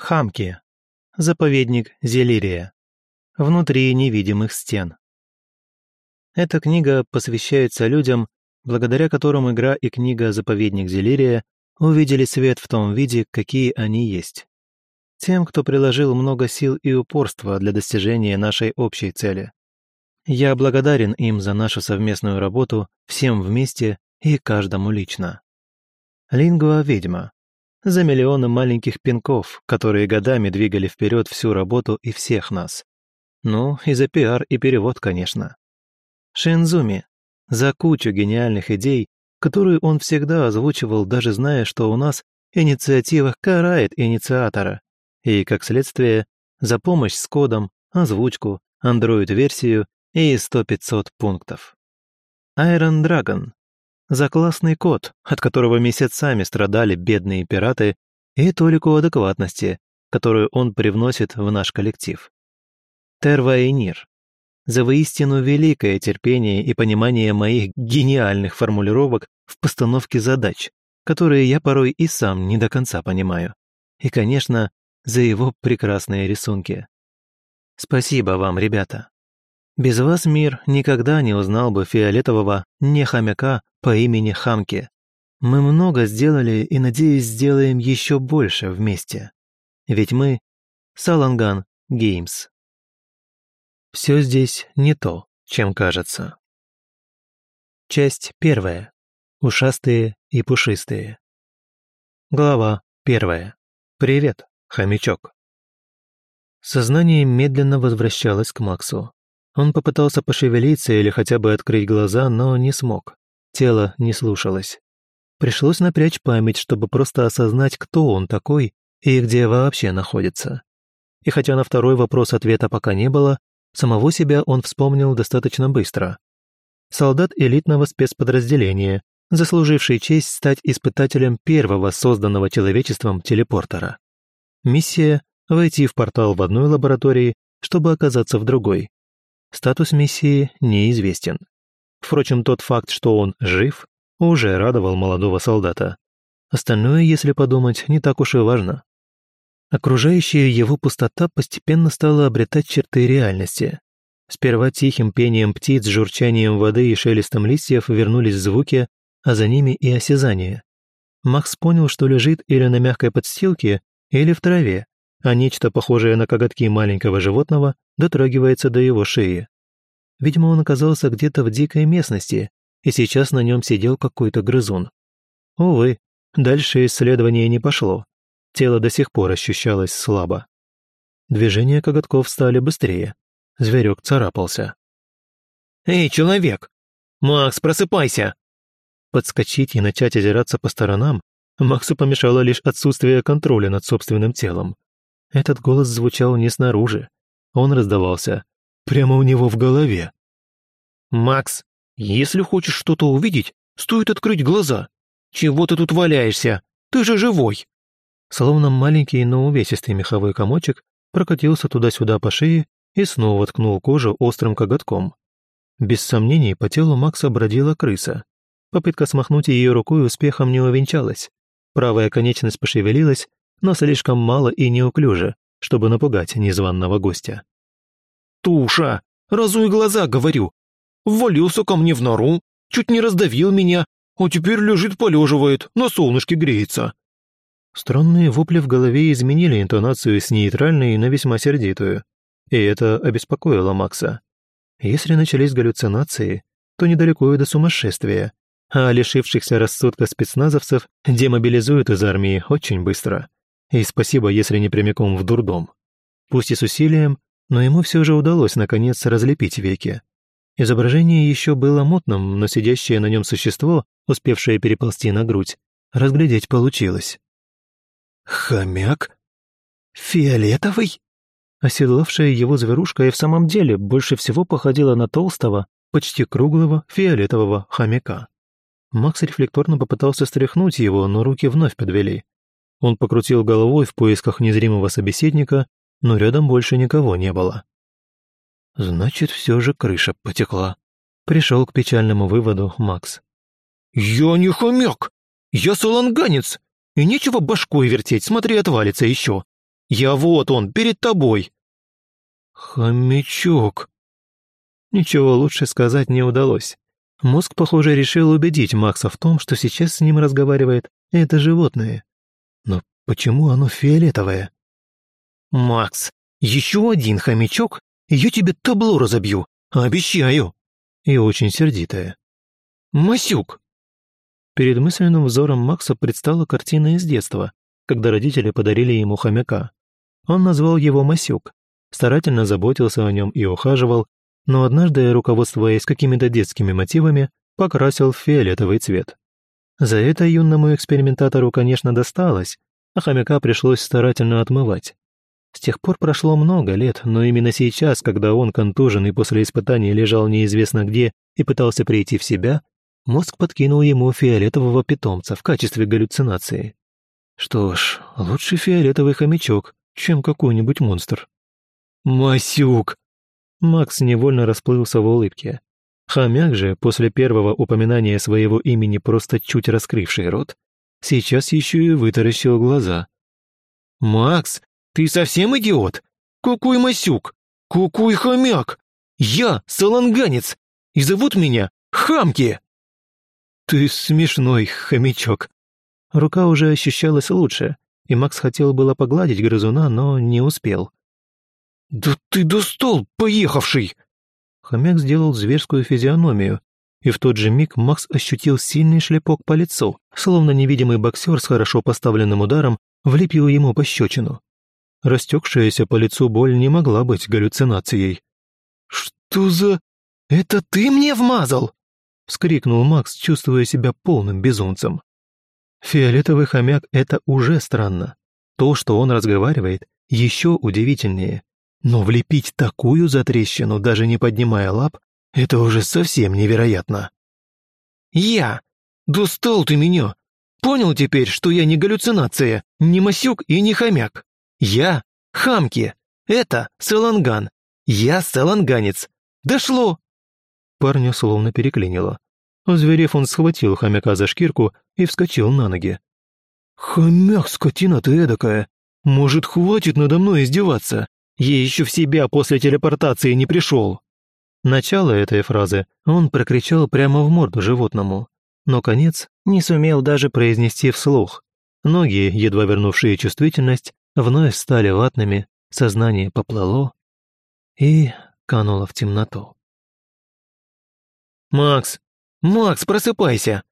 Хамки. Заповедник Зелирия. Внутри невидимых стен. Эта книга посвящается людям, благодаря которым игра и книга «Заповедник Зелирия» увидели свет в том виде, какие они есть. Тем, кто приложил много сил и упорства для достижения нашей общей цели. Я благодарен им за нашу совместную работу всем вместе и каждому лично. Лингва ведьма за миллионы маленьких пинков, которые годами двигали вперед всю работу и всех нас. Ну, и за пиар и перевод, конечно. Шинзуми. За кучу гениальных идей, которые он всегда озвучивал, даже зная, что у нас инициатива карает инициатора. И, как следствие, за помощь с кодом, озвучку, Android-версию и 100-500 пунктов. Iron Dragon за классный код, от которого месяцами страдали бедные пираты, и толику адекватности, которую он привносит в наш коллектив. Терваенир. За воистину великое терпение и понимание моих гениальных формулировок в постановке задач, которые я порой и сам не до конца понимаю. И, конечно, за его прекрасные рисунки. Спасибо вам, ребята. Без вас мир никогда не узнал бы фиолетового нехомяка по имени Хамки. Мы много сделали и, надеюсь, сделаем еще больше вместе. Ведь мы — Саланган Геймс. Все здесь не то, чем кажется. Часть первая. Ушастые и пушистые. Глава первая. Привет, хомячок. Сознание медленно возвращалось к Максу. Он попытался пошевелиться или хотя бы открыть глаза, но не смог. Тело не слушалось. Пришлось напрячь память, чтобы просто осознать, кто он такой и где вообще находится. И хотя на второй вопрос ответа пока не было, самого себя он вспомнил достаточно быстро. Солдат элитного спецподразделения, заслуживший честь стать испытателем первого созданного человечеством телепортера. Миссия — войти в портал в одной лаборатории, чтобы оказаться в другой. Статус миссии неизвестен. Впрочем, тот факт, что он жив, уже радовал молодого солдата. Остальное, если подумать, не так уж и важно. Окружающая его пустота постепенно стала обретать черты реальности. Сперва тихим пением птиц, журчанием воды и шелестом листьев вернулись звуки, а за ними и осязание. Макс понял, что лежит или на мягкой подстилке, или в траве, а нечто похожее на коготки маленького животного дотрагивается до его шеи. Видимо, он оказался где-то в дикой местности, и сейчас на нем сидел какой-то грызун. Увы, дальше исследование не пошло. Тело до сих пор ощущалось слабо. Движения коготков стали быстрее. Зверек царапался. «Эй, человек! Макс, просыпайся!» Подскочить и начать озираться по сторонам Максу помешало лишь отсутствие контроля над собственным телом. Этот голос звучал не снаружи. Он раздавался прямо у него в голове. «Макс, если хочешь что-то увидеть, стоит открыть глаза. Чего ты тут валяешься? Ты же живой!» Словно маленький, но увесистый меховой комочек прокатился туда-сюда по шее и снова ткнул кожу острым коготком. Без сомнений, по телу Макса бродила крыса. Попытка смахнуть ее рукой успехом не увенчалась. Правая конечность пошевелилась, но слишком мало и неуклюже, чтобы напугать незваного гостя. «Туша! Разуй глаза, говорю! Ввалился ко мне в нору, чуть не раздавил меня, а теперь лежит полеживает, на солнышке греется!» Странные вопли в голове изменили интонацию с нейтральной на весьма сердитую. И это обеспокоило Макса. Если начались галлюцинации, то недалеко и до сумасшествия, а лишившихся рассудка спецназовцев демобилизуют из армии очень быстро. И спасибо, если не прямиком в дурдом. Пусть и с усилием, но ему все же удалось наконец разлепить веки. Изображение еще было мутным, но сидящее на нем существо, успевшее переползти на грудь, разглядеть получилось. «Хомяк? Фиолетовый?» Оседлавшая его зверушка и в самом деле больше всего походила на толстого, почти круглого фиолетового хомяка. Макс рефлекторно попытался стряхнуть его, но руки вновь подвели. Он покрутил головой в поисках незримого собеседника, но рядом больше никого не было. Значит, все же крыша потекла. Пришел к печальному выводу Макс. «Я не хомяк! Я саланганец! И нечего башкой вертеть, смотри, отвалится еще! Я вот он, перед тобой!» «Хомячок!» Ничего лучше сказать не удалось. Мозг, похоже, решил убедить Макса в том, что сейчас с ним разговаривает это животное. Но почему оно фиолетовое? «Макс, еще один хомячок, и я тебе табло разобью, обещаю!» И очень сердитое. «Масюк!» Перед мысленным взором Макса предстала картина из детства, когда родители подарили ему хомяка. Он назвал его Масюк, старательно заботился о нем и ухаживал, но однажды, руководствуясь какими-то детскими мотивами, покрасил фиолетовый цвет. За это юному экспериментатору, конечно, досталось, а хомяка пришлось старательно отмывать. С тех пор прошло много лет, но именно сейчас, когда он, контуженный после испытаний, лежал неизвестно где и пытался прийти в себя, мозг подкинул ему фиолетового питомца в качестве галлюцинации. Что ж, лучше фиолетовый хомячок, чем какой-нибудь монстр. «Масюк!» Макс невольно расплылся в улыбке. Хомяк же, после первого упоминания своего имени просто чуть раскрывший рот, сейчас еще и вытаращил глаза. «Макс, ты совсем идиот? Кукуй Масюк! Кукуй хомяк! Я саланганец, и зовут меня Хамки!» «Ты смешной, хомячок!» Рука уже ощущалась лучше, и Макс хотел было погладить грызуна, но не успел. «Да ты достал, поехавший!» Хомяк сделал зверскую физиономию, и в тот же миг Макс ощутил сильный шлепок по лицу, словно невидимый боксер с хорошо поставленным ударом влепил ему пощечину. Растекшаяся по лицу боль не могла быть галлюцинацией. «Что за... Это ты мне вмазал?» — вскрикнул Макс, чувствуя себя полным безумцем. Фиолетовый хомяк — это уже странно. То, что он разговаривает, еще удивительнее. Но влепить такую затрещину, даже не поднимая лап, это уже совсем невероятно. «Я! Достал ты меня! Понял теперь, что я не галлюцинация, не масюк и не хомяк? Я — хамки! Это Саланган! Я саланганец! Дошло!» Парня словно переклинило. Озверев, он схватил хомяка за шкирку и вскочил на ноги. «Хомяк, скотина ты эдакая! Может, хватит надо мной издеваться? Я еще в себя после телепортации не пришел!» Начало этой фразы он прокричал прямо в морду животному, но конец не сумел даже произнести вслух. Ноги, едва вернувшие чувствительность, вновь стали ватными, сознание поплыло и кануло в темноту. «Макс! Макс, просыпайся!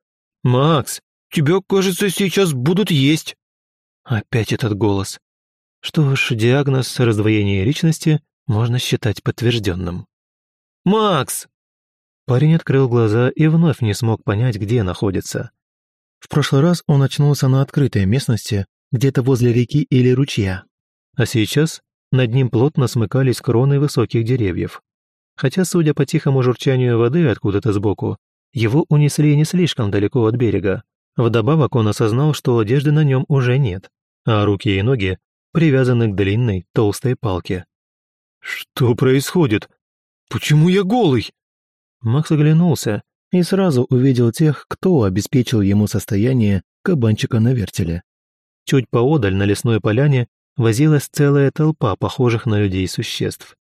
Макс, тебя, кажется, сейчас будут есть!» Опять этот голос. Что ж, диагноз раздвоения личности можно считать подтвержденным. «Макс!» Парень открыл глаза и вновь не смог понять, где находится. В прошлый раз он очнулся на открытой местности, где-то возле реки или ручья. А сейчас над ним плотно смыкались кроны высоких деревьев. Хотя, судя по тихому журчанию воды откуда-то сбоку, его унесли не слишком далеко от берега. Вдобавок он осознал, что одежды на нем уже нет, а руки и ноги привязаны к длинной, толстой палке. «Что происходит? Почему я голый?» Макс оглянулся и сразу увидел тех, кто обеспечил ему состояние кабанчика на вертеле. Чуть поодаль на лесной поляне возилась целая толпа похожих на людей существ.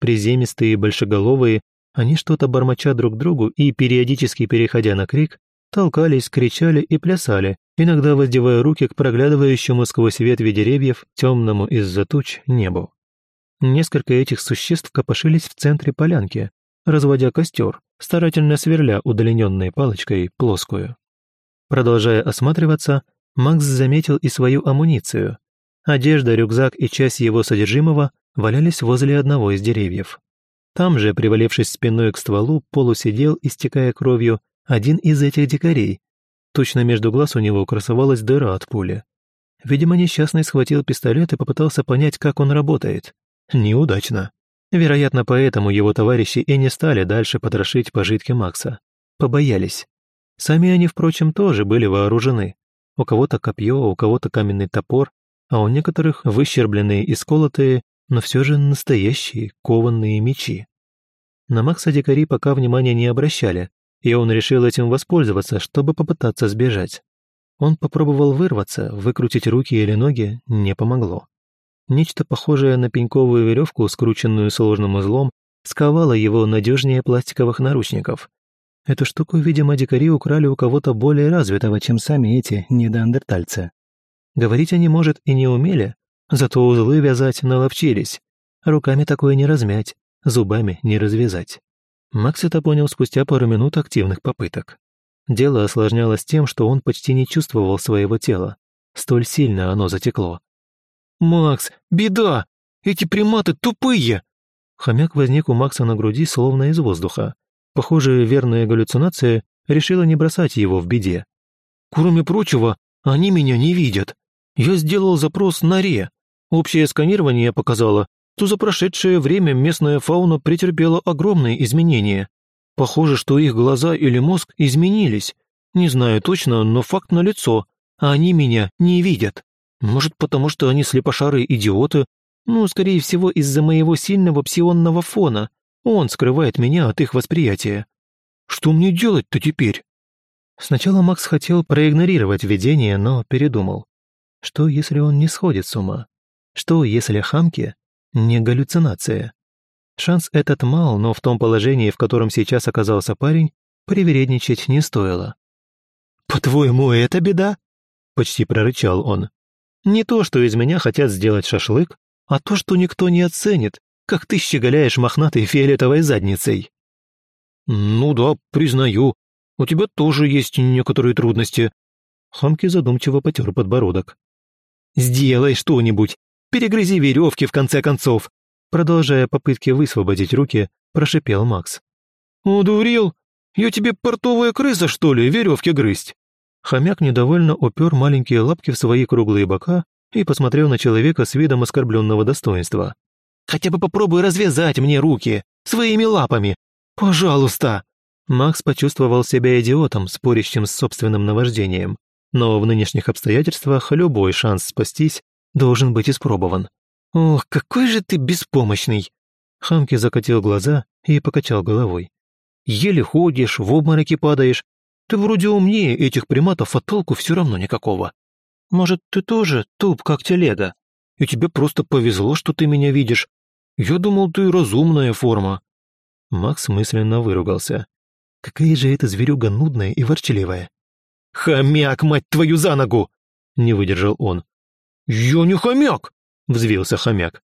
Приземистые и большеголовые, они что-то бормоча друг другу и, периодически переходя на крик, толкались, кричали и плясали, иногда воздевая руки к проглядывающему сквозь ветви деревьев темному из-за туч небу. Несколько этих существ копошились в центре полянки, разводя костер, старательно сверля удлиненной палочкой плоскую. Продолжая осматриваться, Макс заметил и свою амуницию. Одежда, рюкзак и часть его содержимого валялись возле одного из деревьев. Там же, привалившись спиной к стволу, полусидел, истекая кровью, один из этих дикарей. Точно между глаз у него красовалась дыра от пули. Видимо, несчастный схватил пистолет и попытался понять, как он работает. Неудачно. Вероятно, поэтому его товарищи и не стали дальше потрошить пожитки Макса. Побоялись. Сами они, впрочем, тоже были вооружены. У кого-то копье, у кого-то каменный топор, а у некоторых выщербленные и сколотые, но все же настоящие кованные мечи. На Макса дикари пока внимания не обращали, и он решил этим воспользоваться, чтобы попытаться сбежать. Он попробовал вырваться, выкрутить руки или ноги, не помогло. Нечто похожее на пеньковую веревку, скрученную сложным узлом, сковало его надежнее пластиковых наручников. Эту штуку, видимо, дикари украли у кого-то более развитого, чем сами эти недоандертальцы. Говорить они, может, и не умели, зато узлы вязать наловчились. Руками такое не размять, зубами не развязать. Макс это понял спустя пару минут активных попыток. Дело осложнялось тем, что он почти не чувствовал своего тела. Столь сильно оно затекло. «Макс, беда! Эти приматы тупые!» Хомяк возник у Макса на груди, словно из воздуха. Похоже, верная галлюцинация решила не бросать его в беде. «Кроме прочего, они меня не видят. Я сделал запрос на ре. Общее сканирование показало, что за прошедшее время местная фауна претерпела огромные изменения. Похоже, что их глаза или мозг изменились. Не знаю точно, но факт налицо, а они меня не видят. Может, потому что они слепошарые идиоты? Ну, скорее всего, из-за моего сильного псионного фона. Он скрывает меня от их восприятия. Что мне делать-то теперь? Сначала Макс хотел проигнорировать видение, но передумал. Что, если он не сходит с ума? Что, если хамки не галлюцинация? Шанс этот мал, но в том положении, в котором сейчас оказался парень, привередничать не стоило. «По-твоему, это беда?» — почти прорычал он. Не то, что из меня хотят сделать шашлык, а то, что никто не оценит, как ты щеголяешь мохнатой фиолетовой задницей. Ну да, признаю, у тебя тоже есть некоторые трудности. Хамки задумчиво потер подбородок. «Сделай что-нибудь! Перегрызи веревки, в конце концов!» Продолжая попытки высвободить руки, прошипел Макс. «Удурил? Я тебе портовая крыса, что ли, веревки грызть?» Хомяк недовольно упер маленькие лапки в свои круглые бока и посмотрел на человека с видом оскорбленного достоинства. «Хотя бы попробуй развязать мне руки своими лапами! Пожалуйста!» Макс почувствовал себя идиотом, спорящим с собственным наваждением. Но в нынешних обстоятельствах любой шанс спастись должен быть испробован. «Ох, какой же ты беспомощный!» Хамки закатил глаза и покачал головой. «Еле ходишь, в обмороки падаешь, ты вроде умнее этих приматов, а толку все равно никакого. Может, ты тоже туп, как телега? И тебе просто повезло, что ты меня видишь. Я думал, ты разумная форма». Макс мысленно выругался. Какая же эта зверюга нудная и ворчливая. «Хомяк, мать твою, за ногу!» — не выдержал он. «Я не хомяк!» — взвился хомяк.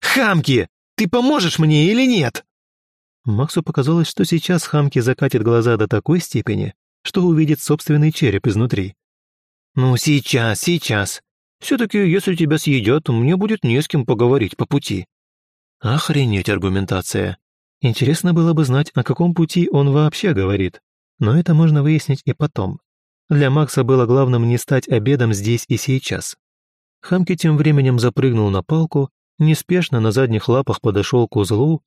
«Хамки, ты поможешь мне или нет?» Максу показалось, что сейчас Хамки закатит глаза до такой степени, что увидит собственный череп изнутри. «Ну, сейчас, сейчас. Все-таки, если тебя съедят, мне будет не с кем поговорить по пути». Охренеть аргументация. Интересно было бы знать, о каком пути он вообще говорит. Но это можно выяснить и потом. Для Макса было главным не стать обедом здесь и сейчас. Хамки тем временем запрыгнул на палку, неспешно на задних лапах подошел к узлу,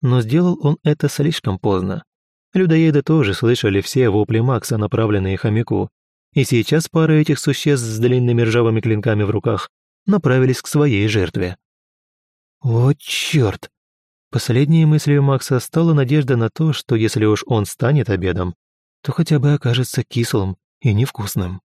но сделал он это слишком поздно. Людоеды тоже слышали все вопли Макса, направленные хомяку, и сейчас пара этих существ с длинными ржавыми клинками в руках направились к своей жертве. «О, черт!» Последней мыслью Макса стала надежда на то, что если уж он станет обедом, то хотя бы окажется кислым и невкусным.